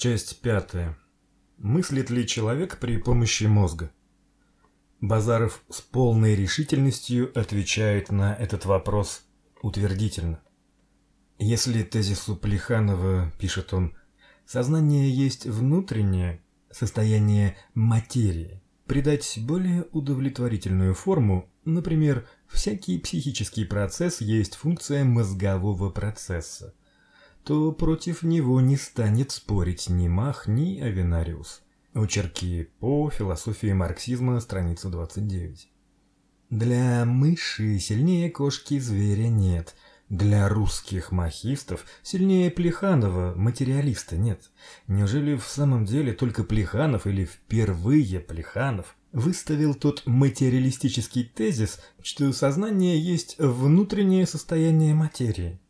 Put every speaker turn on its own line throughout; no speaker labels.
Часть пятая. Мыслит ли человек при помощи мозга? Базаров с полной решительностью отвечает на этот вопрос утвердительно. Если тезису Плеханова, пишет он, сознание есть внутреннее состояние материи, придать более удовлетворительную форму, например, всякий психический процесс есть функция мозгового процесса, то против него не станет спорить ни Мах, ни Авенариус. Очерки по философии марксизма, страница 29. Для мыши сильнее кошки зверя нет. Для русских махистов сильнее Плеханова, материалиста, нет. Неужели в самом деле только Плеханов или впервые Плеханов выставил тот материалистический тезис, что сознание есть внутреннее состояние материи?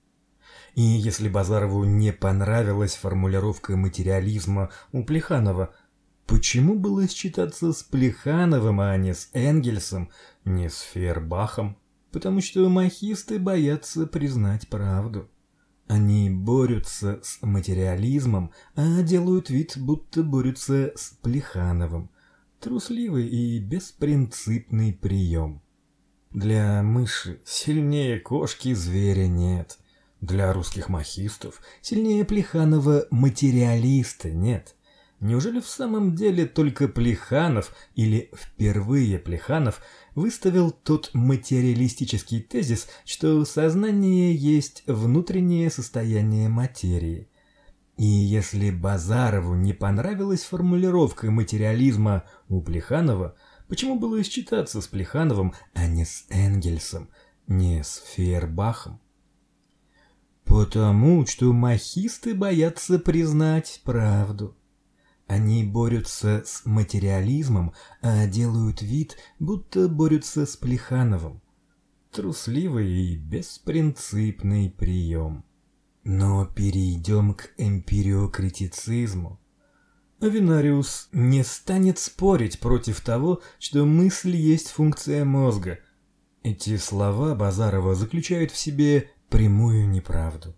И если Базарову не понравилась формулировка материализма у Плеханова, Почему было считаться с Плехановым, а не с Энгельсом, не с Фейербахом? Потому что махисты боятся признать правду. Они борются с материализмом, а делают вид, будто борются с Плехановым. Трусливый и беспринципный прием. Для мыши сильнее кошки зверя нет. Для русских махистов сильнее Плеханова материалиста нет. Неужели в самом деле только Плеханов или впервые Плеханов выставил тот материалистический тезис, что сознание есть внутреннее состояние материи? И если Базарову не понравилась формулировка материализма у Плеханова, почему было считаться с Плехановым, а не с Энгельсом, не с Фейербахом? Потому что махисты боятся признать правду. Они борются с материализмом, а делают вид, будто борются с Плехановым. Трусливый и беспринципный прием. Но перейдем к эмпириокритицизму. Авенариус не станет спорить против того, что мысль есть функция мозга. Эти слова Базарова заключают в себе прямую неправду.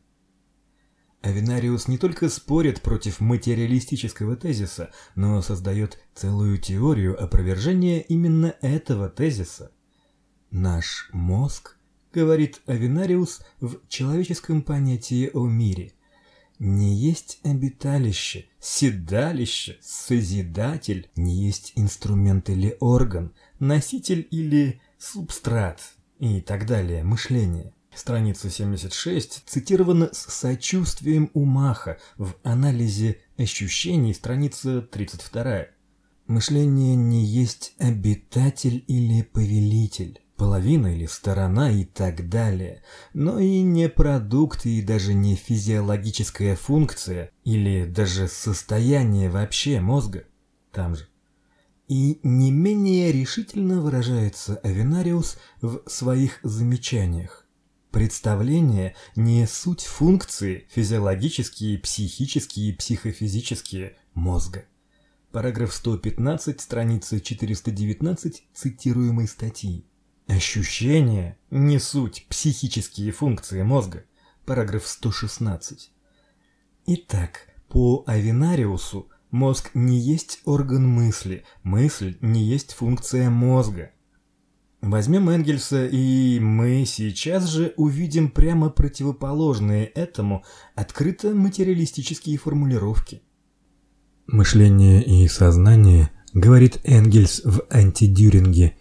Авенариус не только спорит против материалистического тезиса, но создает целую теорию опровержения именно этого тезиса. Наш мозг, говорит Авенариус в человеческом понятии о мире, не есть обиталище, седалище, созидатель, не есть инструмент или орган, носитель или субстрат и так далее, мышление. Страница 76 цитирована с сочувствием у Маха в анализе ощущений, страница 32. Мышление не есть обитатель или повелитель, половина или сторона и так далее, но и не продукт и даже не физиологическая функция или даже состояние вообще мозга там же. И не менее решительно выражается Авенариус в своих замечаниях. Представление не суть функции физиологические, психические и психофизические мозга. Параграф 115, страница 419 цитируемой статьи. Ощущение не суть психические функции мозга. Параграф 116. Итак, по Авенариусу мозг не есть орган мысли, мысль не есть функция мозга. Возьмем Энгельса, и мы сейчас же увидим прямо противоположные этому открыто материалистические формулировки. Мышление и сознание, говорит Энгельс в Антидюринге,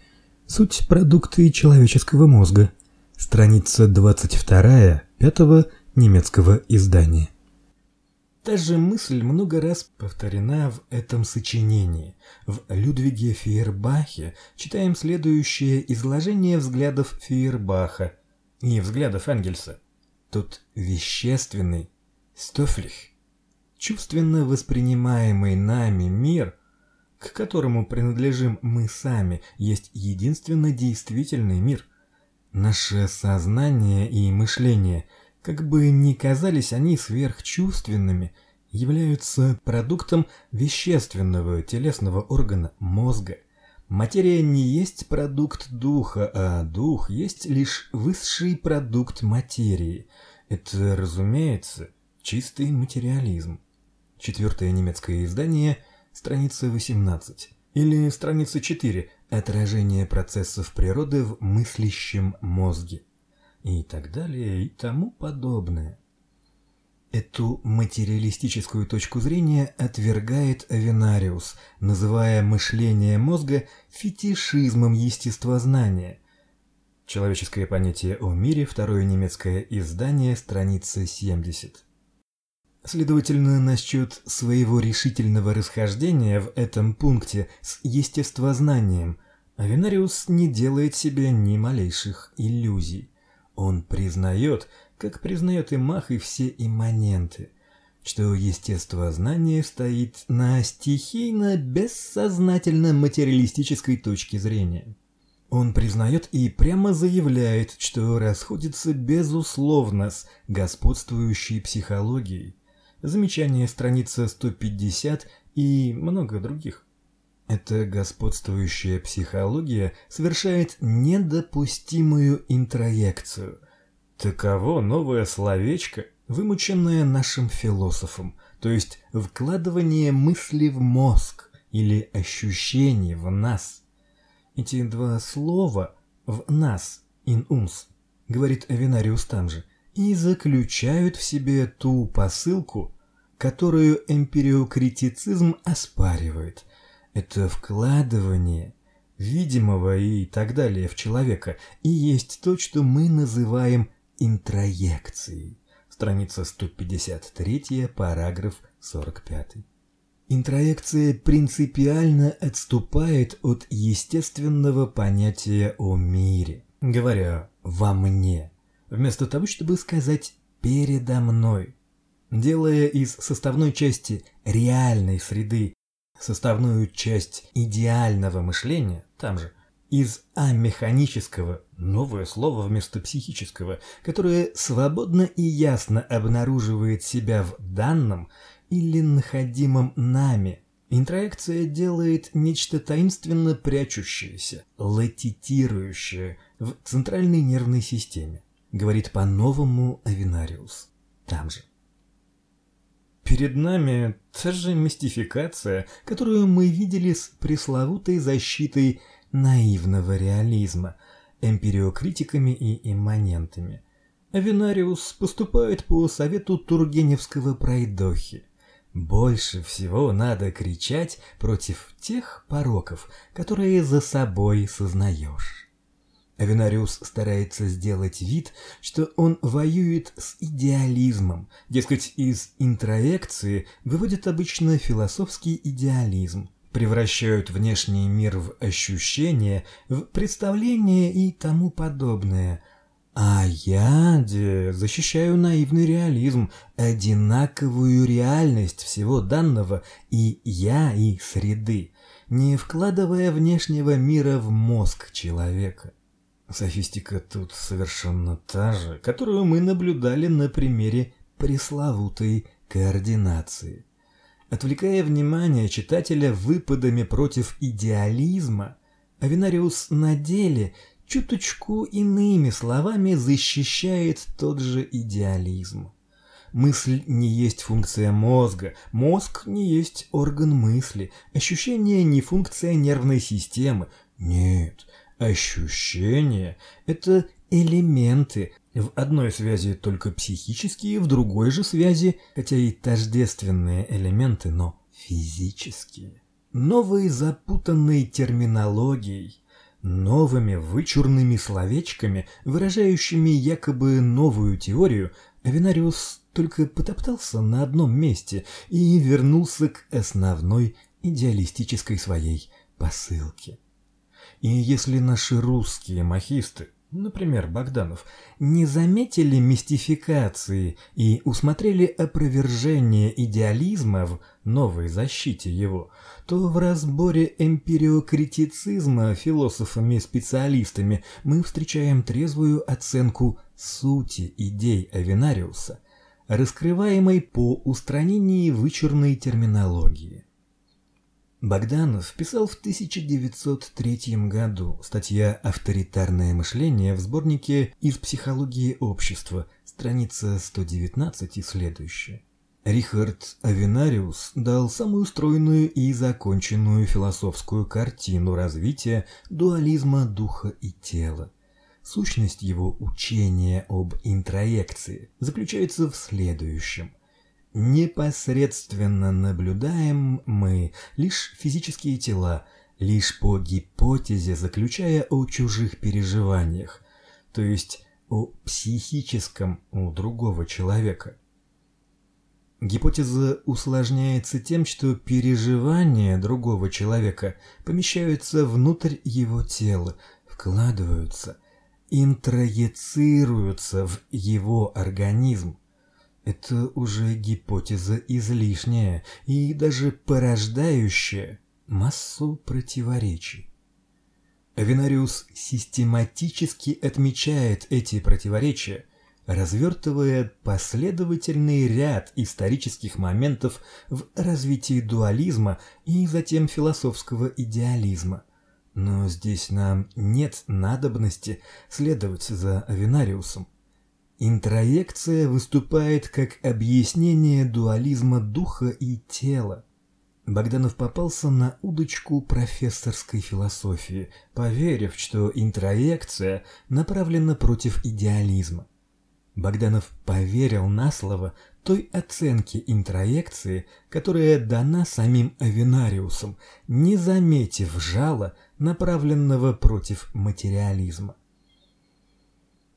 суть продукты человеческого мозга. Страница 22 пятого немецкого издания. Та же мысль много раз повторена в этом сочинении. В Людвиге Фейербахе читаем следующее изложение взглядов Фейербаха и взглядов Энгельса. Тут вещественный, стофлих, чувственно воспринимаемый нами мир, к которому принадлежим мы сами, есть единственно действительный мир. Наше сознание и мышление – как бы ни казались они сверхчувственными, являются продуктом вещественного телесного органа мозга. Материя не есть продукт духа, а дух есть лишь высший продукт материи. Это, разумеется, чистый материализм. четвертое немецкое издание, страница 18, или страница 4, отражение процессов природы в мыслящем мозге, и так далее, и тому подобное. Эту материалистическую точку зрения отвергает Авенариус, называя мышление мозга фетишизмом естествознания. Человеческое понятие о мире, второе немецкое издание, страница 70. Следовательно, насчет своего решительного расхождения в этом пункте с естествознанием Авенариус не делает себе ни малейших иллюзий. Он признает, как признает и Мах и все имманенты, что естествознание стоит на стихийно-бессознательно-материалистической точке зрения. Он признает и прямо заявляет, что расходится безусловно с господствующей психологией. Замечание страница 150 и много других. Эта господствующая психология совершает недопустимую интроекцию. Таково новое словечко, вымученное нашим философом, то есть вкладывание мысли в мозг или ощущений в нас. Эти два слова в нас, in uns, говорит Авенариус там же, и заключают в себе ту посылку, которую эмпириокритицизм оспаривает – это вкладывание видимого и так далее в человека и есть то, что мы называем интроекцией. Страница 153, параграф 45. Интроекция принципиально отступает от естественного понятия о мире, говоря «во мне», вместо того, чтобы сказать «передо мной», делая из составной части реальной среды составную часть идеального мышления, там же, из амеханического, новое слово вместо психического, которое свободно и ясно обнаруживает себя в данном или находимом нами. Интроекция делает нечто таинственно прячущееся, латитирующее в центральной нервной системе, говорит по-новому Авинариус. Там же. Перед нами та же мистификация, которую мы видели с пресловутой защитой наивного реализма, эмпириокритиками и имманентами. Авенариус поступает по совету Тургеневского пройдохи. Больше всего надо кричать против тех пороков, которые за собой сознаешь. Авенариус старается сделать вид, что он воюет с идеализмом. Дескать, из интроекции выводят обычно философский идеализм, превращают внешний мир в ощущение, в представление и тому подобное. А я де защищаю наивный реализм, одинаковую реальность всего данного и я, и среды, не вкладывая внешнего мира в мозг человека. Софистика тут совершенно та же, которую мы наблюдали на примере пресловутой координации. Отвлекая внимание читателя выпадами против идеализма, Авинариус на деле чуточку иными словами защищает тот же идеализм. Мысль не есть функция мозга, мозг не есть орган мысли, ощущение не функция нервной системы. Нет, Ощущения – это элементы, в одной связи только психические, в другой же связи, хотя и тождественные элементы, но физические. Новой запутанной терминологией, новыми вычурными словечками, выражающими якобы новую теорию, Авенариус только потоптался на одном месте и вернулся к основной идеалистической своей посылке. И если наши русские махисты, например, Богданов, не заметили мистификации и усмотрели опровержение идеализма в новой защите его, то в разборе эмпириокритицизма философами-специалистами мы встречаем трезвую оценку сути идей Авенариуса, раскрываемой по устранении вычурной терминологии. Богданов писал в 1903 году статья «Авторитарное мышление» в сборнике «Из психологии общества», страница 119 и следующая. Рихард Авенариус дал самую стройную и законченную философскую картину развития дуализма духа и тела. Сущность его учения об интроекции заключается в следующем. Непосредственно наблюдаем мы лишь физические тела, лишь по гипотезе заключая о чужих переживаниях, то есть о психическом у другого человека. Гипотеза усложняется тем, что переживания другого человека помещаются внутрь его тела, вкладываются, интроецируются в его организм. Это уже гипотеза излишняя и даже порождающая массу противоречий. Авенариус систематически отмечает эти противоречия, развертывая последовательный ряд исторических моментов в развитии дуализма и затем философского идеализма. Но здесь нам нет надобности следовать за Авенариусом. Интроекция выступает как объяснение дуализма духа и тела. Богданов попался на удочку профессорской философии, поверив, что интроекция направлена против идеализма. Богданов поверил на слово той оценке интроекции, которая дана самим Авенариусом, не заметив жала, направленного против материализма.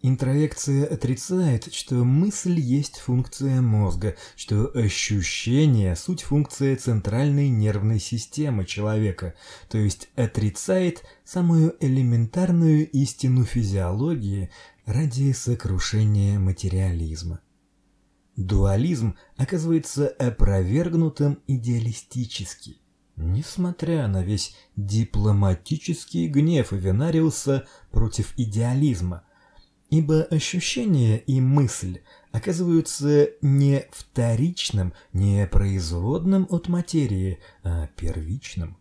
Интроекция отрицает, что мысль есть функция мозга, что ощущение суть функция центральной нервной системы человека, то есть отрицает самую элементарную истину физиологии ради сокрушения материализма. Дуализм оказывается опровергнутым идеалистически. Несмотря на весь дипломатический гнев Венариуса против идеализма, ибо ощущение и мысль оказываются не вторичным, не производным от материи, а первичным.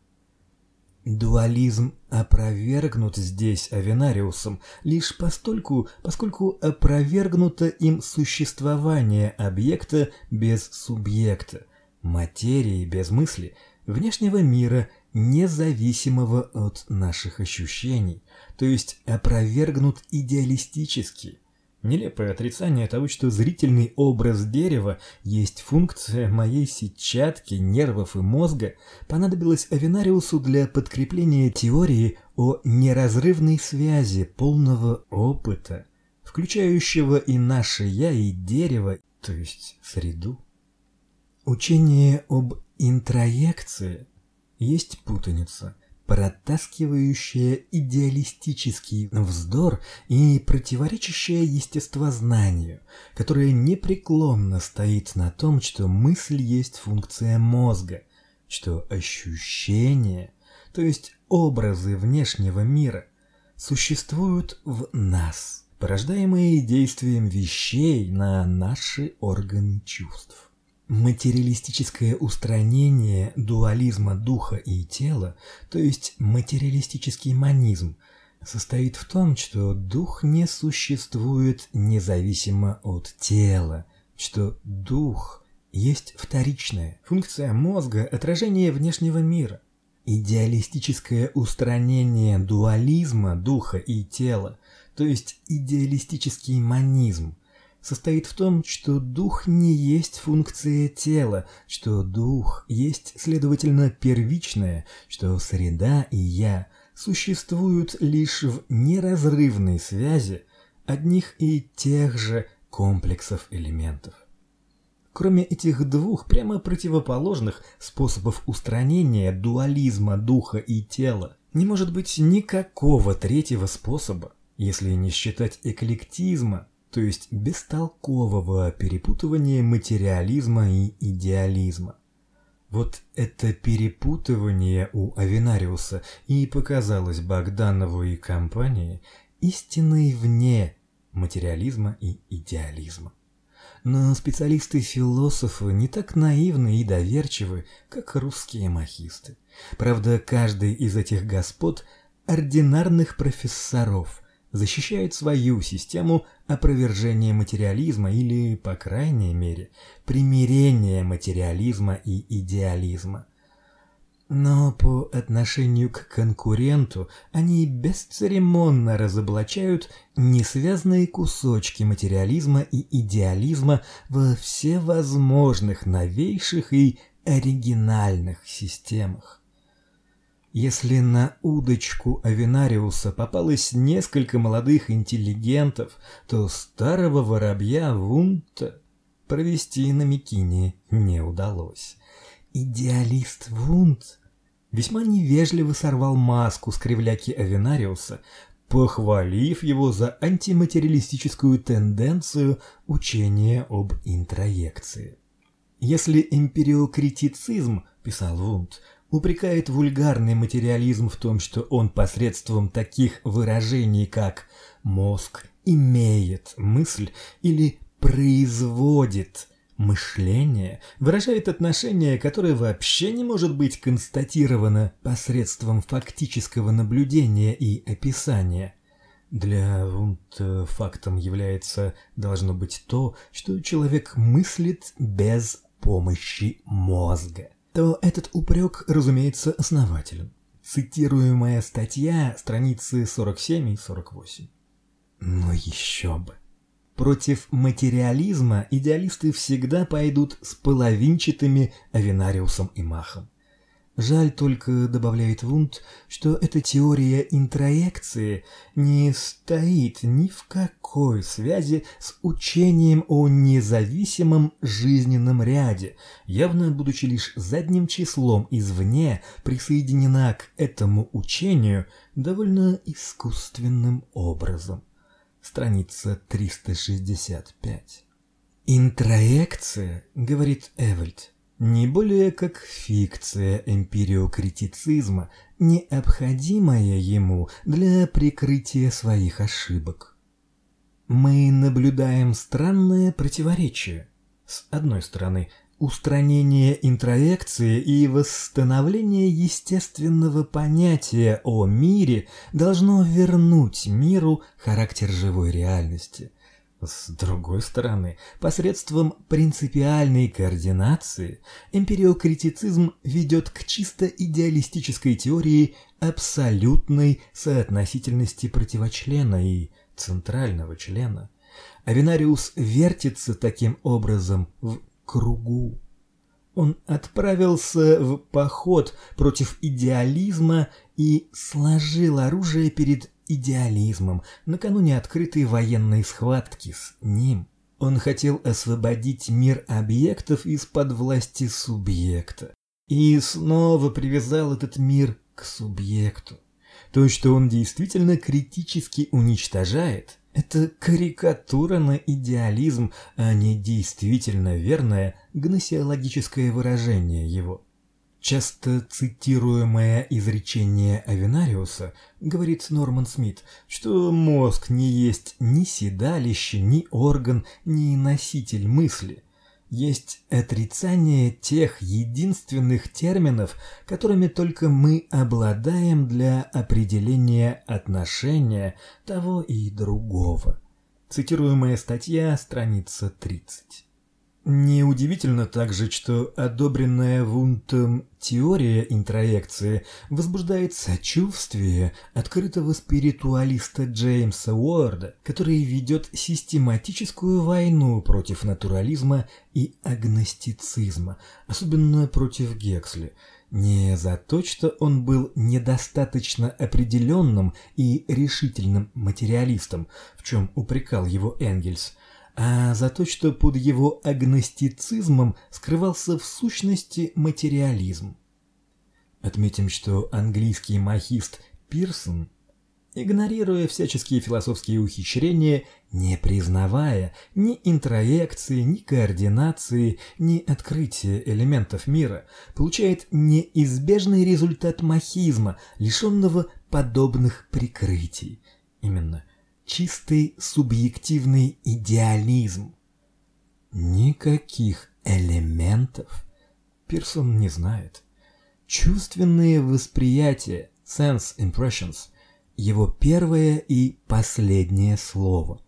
Дуализм опровергнут здесь Авенариусом лишь постольку, поскольку опровергнуто им существование объекта без субъекта, материи без мысли, внешнего мира, независимого от наших ощущений, то есть опровергнут идеалистически. Нелепое отрицание того, что зрительный образ дерева есть функция моей сетчатки, нервов и мозга, понадобилось Авенариусу для подкрепления теории о неразрывной связи полного опыта, включающего и наше «я», и дерево, то есть среду. Учение об интроекции есть путаница – протаскивающая идеалистический вздор и противоречащая естествознанию, которое непреклонно стоит на том, что мысль есть функция мозга, что ощущения, то есть образы внешнего мира, существуют в нас, порождаемые действием вещей на наши органы чувств. Материалистическое устранение дуализма духа и тела, то есть материалистический манизм, состоит в том, что дух не существует независимо от тела, что дух есть вторичная функция мозга, отражение внешнего мира. Идеалистическое устранение дуализма духа и тела, то есть идеалистический манизм, состоит в том, что дух не есть функция тела, что дух есть, следовательно, первичное, что среда и я существуют лишь в неразрывной связи одних и тех же комплексов элементов. Кроме этих двух прямо противоположных способов устранения дуализма духа и тела, не может быть никакого третьего способа, если не считать эклектизма, то есть бестолкового перепутывания материализма и идеализма. Вот это перепутывание у Авенариуса и показалось Богданову и компании истиной вне материализма и идеализма. Но специалисты-философы не так наивны и доверчивы, как русские махисты. Правда, каждый из этих господ – ординарных профессоров – защищает свою систему опровержения материализма или, по крайней мере, примирения материализма и идеализма. Но по отношению к конкуренту они бесцеремонно разоблачают несвязные кусочки материализма и идеализма во всевозможных новейших и оригинальных системах. Если на удочку Авинариуса попалось несколько молодых интеллигентов, то старого воробья Вунта провести на Микине не удалось. Идеалист Вунт весьма невежливо сорвал маску с кривляки Авинариуса, похвалив его за антиматериалистическую тенденцию учения об интроекции. Если эмпириокритицизм, писал Вунд, упрекает вульгарный материализм в том, что он посредством таких выражений, как «мозг имеет мысль» или «производит», Мышление выражает отношение, которое вообще не может быть констатировано посредством фактического наблюдения и описания. Для Вунд фактом является должно быть то, что человек мыслит без помощи мозга. То этот упрек, разумеется, основателен. Цитируемая статья, страницы 47 и 48. Но еще бы. Против материализма идеалисты всегда пойдут с половинчатыми Авинариусом и Махом. Жаль только, добавляет Вунд, что эта теория интроекции не стоит ни в какой связи с учением о независимом жизненном ряде, явно будучи лишь задним числом извне присоединена к этому учению довольно искусственным образом страница 365. Интроекция, говорит Эвальд, не более как фикция эмпириокритицизма, необходимая ему для прикрытия своих ошибок. Мы наблюдаем странное противоречие. С одной стороны, устранение интроекции и восстановление естественного понятия о мире должно вернуть миру характер живой реальности. С другой стороны, посредством принципиальной координации эмпириокритицизм ведет к чисто идеалистической теории абсолютной соотносительности противочлена и центрального члена. Авинариус вертится таким образом в кругу. Он отправился в поход против идеализма и сложил оружие перед идеализмом накануне открытой военной схватки с ним. Он хотел освободить мир объектов из-под власти субъекта и снова привязал этот мир к субъекту. То, что он действительно критически уничтожает – это карикатура на идеализм, а не действительно верное гносеологическое выражение его. Часто цитируемое изречение Авинариуса говорит Норман Смит, что мозг не есть ни седалище, ни орган, ни носитель мысли есть отрицание тех единственных терминов, которыми только мы обладаем для определения отношения того и другого. Цитируемая статья, страница 30. Неудивительно также, что одобренная Вунтом теория интроекции возбуждает сочувствие открытого спиритуалиста Джеймса Уорда, который ведет систематическую войну против натурализма и агностицизма, особенно против Гексли, не за то, что он был недостаточно определенным и решительным материалистом, в чем упрекал его Энгельс, а за то, что под его агностицизмом скрывался в сущности материализм. Отметим, что английский махист Пирсон, игнорируя всяческие философские ухищрения, не признавая ни интроекции, ни координации, ни открытия элементов мира, получает неизбежный результат махизма, лишенного подобных прикрытий. Именно – чистый субъективный идеализм. Никаких элементов Пирсон не знает. Чувственные восприятия, sense impressions, его первое и последнее слово.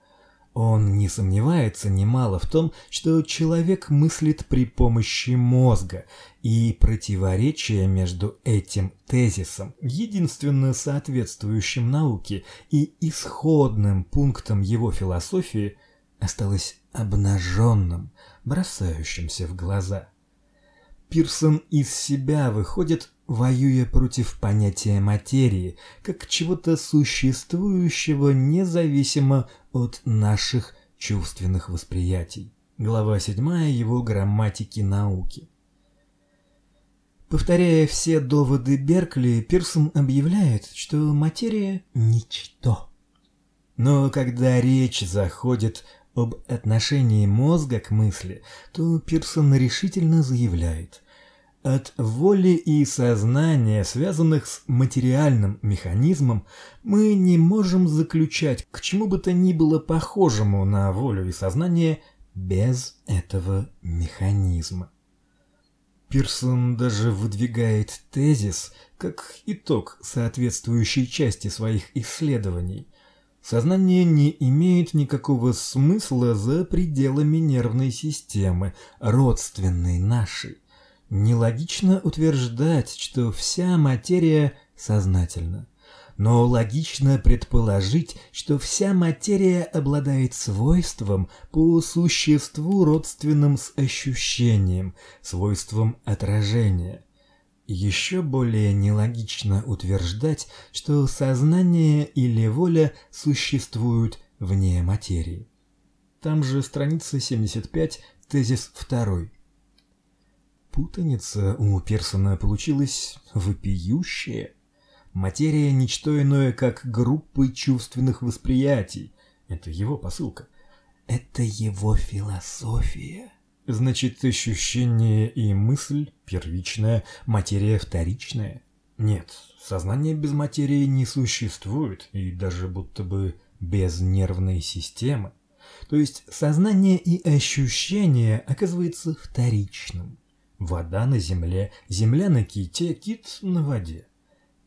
Он не сомневается немало в том, что человек мыслит при помощи мозга, и противоречие между этим тезисом, единственно соответствующим науке, и исходным пунктом его философии, осталось обнаженным, бросающимся в глаза. Пирсон из себя выходит, воюя против понятия материи, как чего-то существующего независимо от наших чувственных восприятий. Глава 7 его грамматики науки. Повторяя все доводы Беркли, Пирсон объявляет, что материя – ничто. Но когда речь заходит об отношении мозга к мысли, то Пирсон решительно заявляет – от воли и сознания, связанных с материальным механизмом, мы не можем заключать к чему бы то ни было похожему на волю и сознание без этого механизма. Пирсон даже выдвигает тезис как итог соответствующей части своих исследований. Сознание не имеет никакого смысла за пределами нервной системы, родственной нашей. Нелогично утверждать, что вся материя сознательна. Но логично предположить, что вся материя обладает свойством по существу родственным с ощущением, свойством отражения. Еще более нелогично утверждать, что сознание или воля существуют вне материи. Там же страница 75, тезис 2. Путаница у Персона получилась вопиющая. Материя – ничто иное, как группы чувственных восприятий. Это его посылка. Это его философия. Значит, ощущение и мысль первичная, материя вторичная. Нет, сознание без материи не существует, и даже будто бы без нервной системы. То есть сознание и ощущение оказывается вторичным. Вода на земле, земля на ките, кит на воде.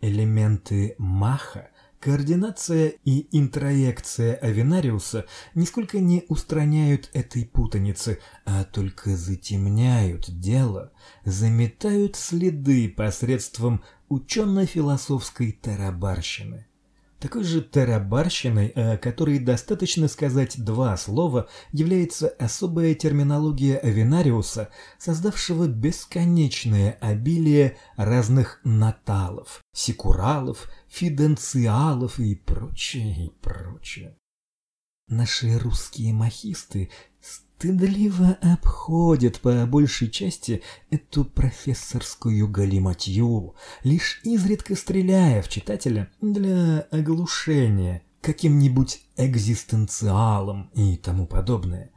Элементы маха, координация и интроекция Авенариуса нисколько не устраняют этой путаницы, а только затемняют дело, заметают следы посредством учено-философской тарабарщины такой же тарабарщиной, о которой достаточно сказать два слова, является особая терминология Авенариуса, создавшего бесконечное обилие разных наталов, секуралов, фиденциалов и прочее, и прочее. Наши русские махисты стыдливо обходят по большей части эту профессорскую галиматью, лишь изредка стреляя в читателя для оглушения каким-нибудь экзистенциалом и тому подобное.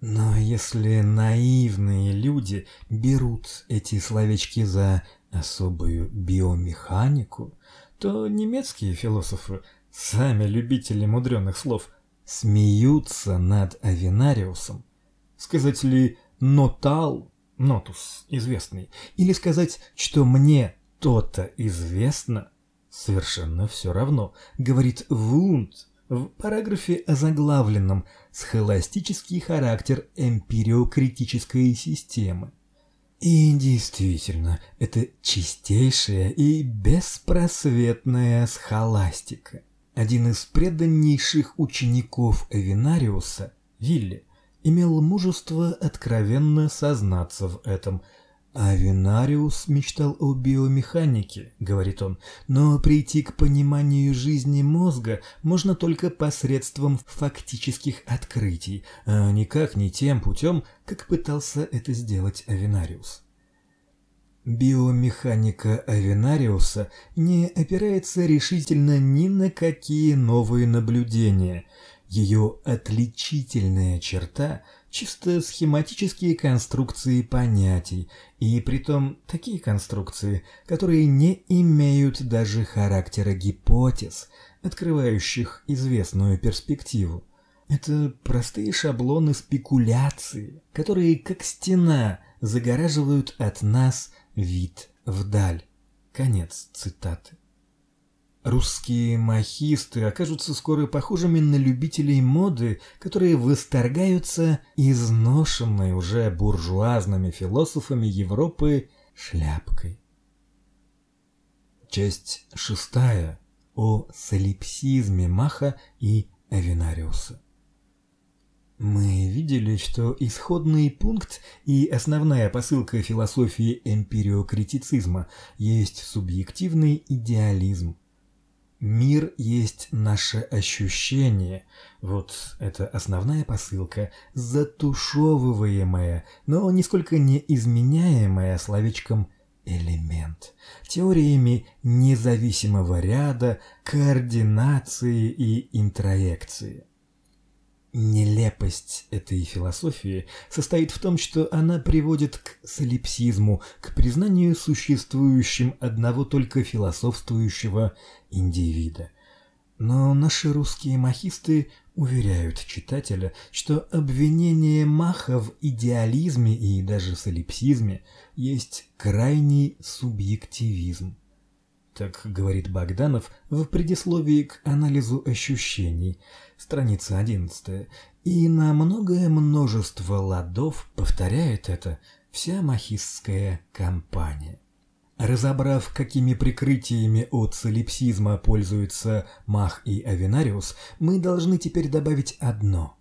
Но если наивные люди берут эти словечки за особую биомеханику, то немецкие философы, сами любители мудреных слов – смеются над Авинариусом. Сказать ли «нотал», «нотус» известный, или сказать, что мне то-то известно, совершенно все равно, говорит Вунд в параграфе озаглавленном «Схоластический характер эмпириокритической системы». И действительно, это чистейшая и беспросветная схоластика. Один из преданнейших учеников Эвинариуса, Вилли, имел мужество откровенно сознаться в этом. А Винариус мечтал о биомеханике, говорит он, но прийти к пониманию жизни мозга можно только посредством фактических открытий, а никак не тем путем, как пытался это сделать Авинариус. Биомеханика Авенариуса не опирается решительно ни на какие новые наблюдения. Ее отличительная черта – чисто схематические конструкции понятий, и притом такие конструкции, которые не имеют даже характера гипотез, открывающих известную перспективу. Это простые шаблоны спекуляции, которые, как стена, загораживают от нас вид вдаль. Конец цитаты. Русские махисты окажутся скоро похожими на любителей моды, которые восторгаются изношенной уже буржуазными философами Европы шляпкой. Часть шестая о солипсизме Маха и Авенариуса. Мы видели, что исходный пункт и основная посылка философии эмпириокритицизма есть субъективный идеализм. Мир есть наше ощущение. Вот это основная посылка, затушевываемая, но нисколько не изменяемая словечком элемент, теориями независимого ряда, координации и интроекции. Нелепость этой философии состоит в том, что она приводит к солипсизму, к признанию существующим одного только философствующего индивида. Но наши русские махисты уверяют читателя, что обвинение Маха в идеализме и даже солипсизме есть крайний субъективизм. Так говорит Богданов в предисловии к анализу ощущений – страница 11, и на многое множество ладов повторяет это вся махистская компания. Разобрав, какими прикрытиями от солипсизма пользуются Мах и Авенариус, мы должны теперь добавить одно.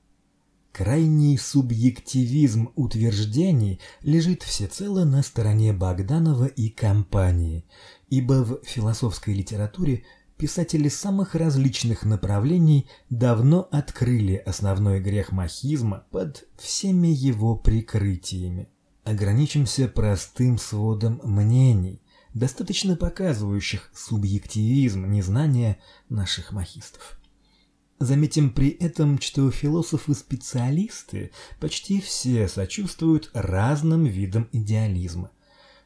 Крайний субъективизм утверждений лежит всецело на стороне Богданова и компании, ибо в философской литературе писатели самых различных направлений давно открыли основной грех махизма под всеми его прикрытиями. Ограничимся простым сводом мнений, достаточно показывающих субъективизм незнания наших махистов. Заметим при этом, что философы-специалисты почти все сочувствуют разным видам идеализма.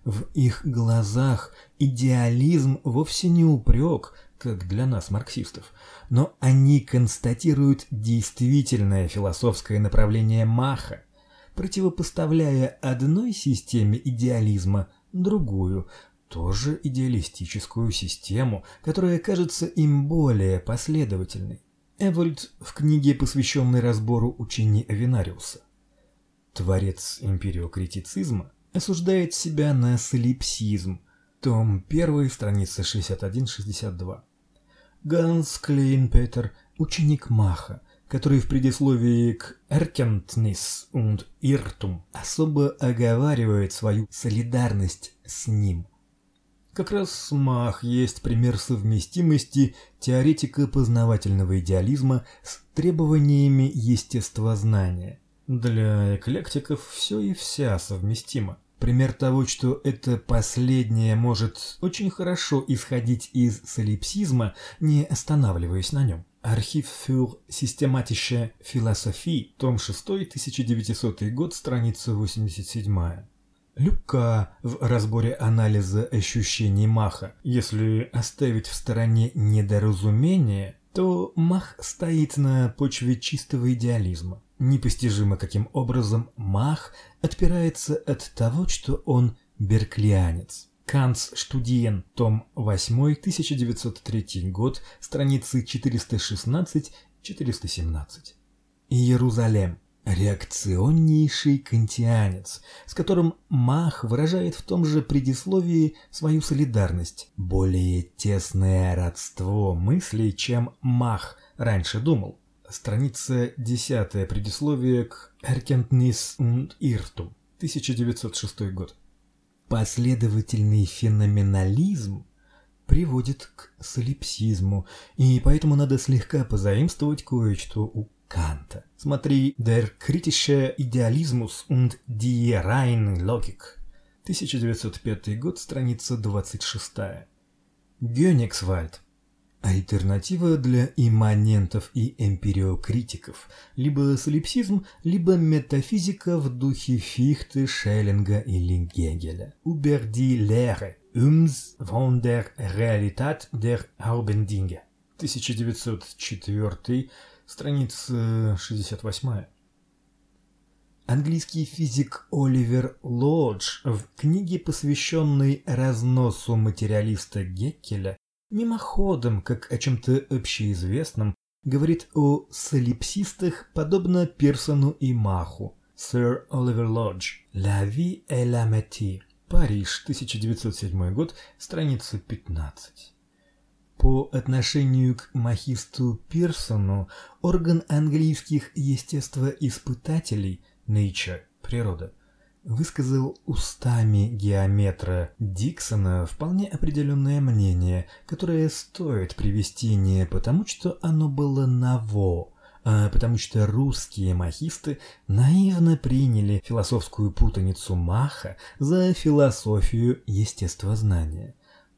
В их глазах идеализм вовсе не упрек, как для нас, марксистов, но они констатируют действительное философское направление Маха, противопоставляя одной системе идеализма другую, тоже идеалистическую систему, которая кажется им более последовательной. Эвольд в книге, посвященной разбору учений Авенариуса. Творец империокритицизма осуждает себя на солипсизм, том 1, страница 61-62. Ганс Клейнпетер, ученик Маха, который в предисловии к Erkenntnis und Irrtum особо оговаривает свою солидарность с ним. Как раз Мах есть пример совместимости теоретика познавательного идеализма с требованиями естествознания. Для эклектиков все и вся совместимо. Пример того, что это последнее может очень хорошо исходить из солипсизма, не останавливаясь на нем. Архив für systematische Philosophie, том 6, 1900 год, страница 87. Люка в разборе анализа ощущений Маха. Если оставить в стороне недоразумение, то Мах стоит на почве чистого идеализма. Непостижимо, каким образом Мах отпирается от того, что он берклианец. Канц Штудиен, том 8, 1903 год, страницы 416-417. Иерусалим. Реакционнейший кантианец, с которым Мах выражает в том же предисловии свою солидарность. Более тесное родство мыслей, чем Мах раньше думал страница 10, предисловие к Erkenntnis und Irrtum, 1906 год. Последовательный феноменализм приводит к солипсизму, и поэтому надо слегка позаимствовать кое-что у Канта. Смотри Der kritische Idealismus und die reine Logik, 1905 год, страница 26. Гёнигсвальд Альтернатива для имманентов и эмпириокритиков – либо солипсизм, либо метафизика в духе Фихте, Шеллинга или Гегеля. Über die Lehre, ums von der Realität der Haubendinge. 1904, страница 68. Английский физик Оливер Лодж в книге, посвященной разносу материалиста Геккеля, мимоходом, как о чем-то общеизвестном, говорит о солипсистах, подобно Пирсону и Маху. Сэр Оливер Лодж. «La vie et la métier». Париж, 1907 год, страница 15. По отношению к махисту Пирсону орган английских естествоиспытателей Nature – природа высказал устами геометра Диксона вполне определенное мнение, которое стоит привести не потому, что оно было ново, а потому что русские махисты наивно приняли философскую путаницу Маха за философию естествознания.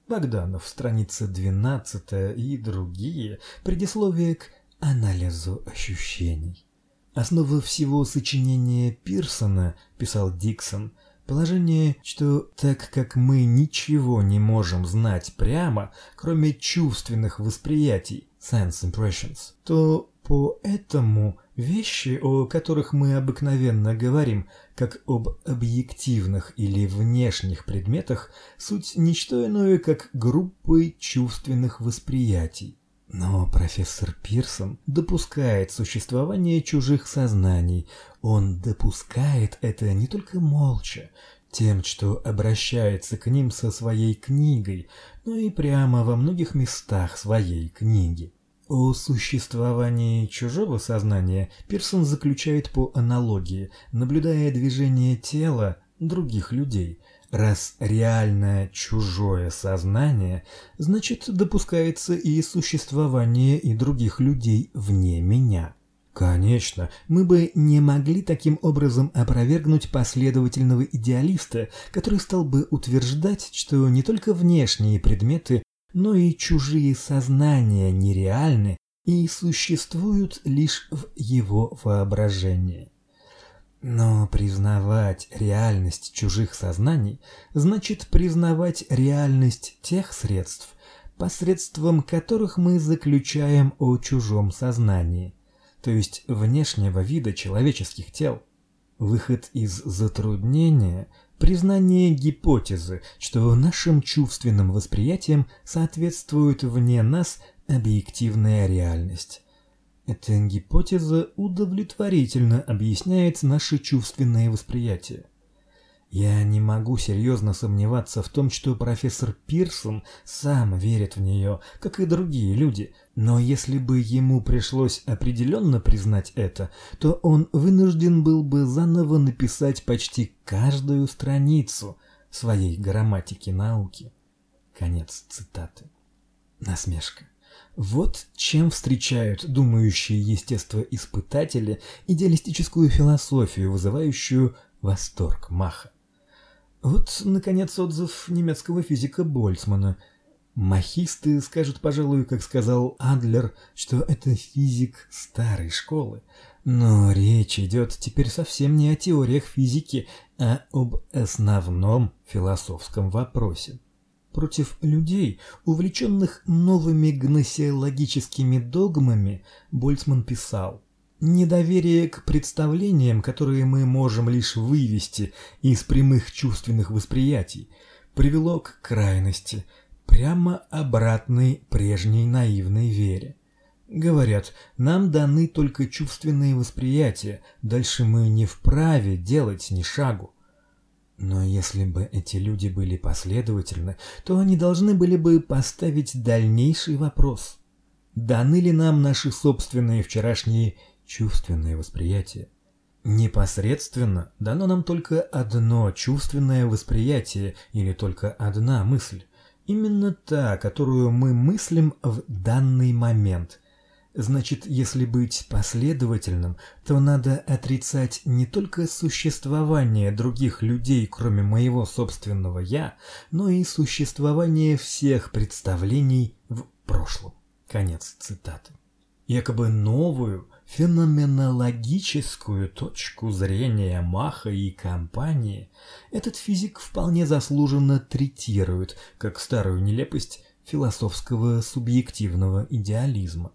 Богданов, страница 12 и другие, предисловие к анализу ощущений. Основа всего сочинения Пирсона, писал Диксон, положение, что так как мы ничего не можем знать прямо, кроме чувственных восприятий, sense impressions, то Поэтому вещи, о которых мы обыкновенно говорим, как об объективных или внешних предметах, суть ничто иное, как группы чувственных восприятий. Но профессор Пирсон допускает существование чужих сознаний. Он допускает это не только молча, тем, что обращается к ним со своей книгой, но и прямо во многих местах своей книги. О существовании чужого сознания Пирсон заключает по аналогии, наблюдая движение тела других людей. Раз реальное чужое сознание, значит допускается и существование и других людей вне меня. Конечно, мы бы не могли таким образом опровергнуть последовательного идеалиста, который стал бы утверждать, что не только внешние предметы но и чужие сознания нереальны и существуют лишь в его воображении. Но признавать реальность чужих сознаний значит признавать реальность тех средств, посредством которых мы заключаем о чужом сознании, то есть внешнего вида человеческих тел. Выход из затруднения – признание гипотезы, что нашим чувственным восприятиям соответствует вне нас объективная реальность. Эта гипотеза удовлетворительно объясняет наши чувственные восприятия. Я не могу серьезно сомневаться в том, что профессор Пирсон сам верит в нее, как и другие люди, но если бы ему пришлось определенно признать это, то он вынужден был бы заново написать почти каждую страницу своей грамматики науки. Конец цитаты. Насмешка. Вот чем встречают думающие естествоиспытатели идеалистическую философию, вызывающую восторг Маха. Вот, наконец, отзыв немецкого физика Больцмана. Махисты скажут, пожалуй, как сказал Адлер, что это физик старой школы. Но речь идет теперь совсем не о теориях физики, а об основном философском вопросе. Против людей, увлеченных новыми гносеологическими догмами, Больцман писал Недоверие к представлениям, которые мы можем лишь вывести из прямых чувственных восприятий, привело к крайности, прямо обратной прежней наивной вере. Говорят, нам даны только чувственные восприятия, дальше мы не вправе делать ни шагу. Но если бы эти люди были последовательны, то они должны были бы поставить дальнейший вопрос. Даны ли нам наши собственные вчерашние чувственное восприятие. Непосредственно дано нам только одно чувственное восприятие или только одна мысль. Именно та, которую мы мыслим в данный момент. Значит, если быть последовательным, то надо отрицать не только существование других людей, кроме моего собственного «я», но и существование всех представлений в прошлом. Конец цитаты. Якобы новую, феноменологическую точку зрения Маха и компании этот физик вполне заслуженно третирует как старую нелепость философского субъективного идеализма.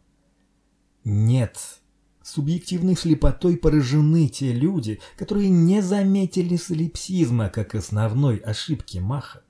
Нет, субъективной слепотой поражены те люди, которые не заметили солипсизма как основной ошибки Маха.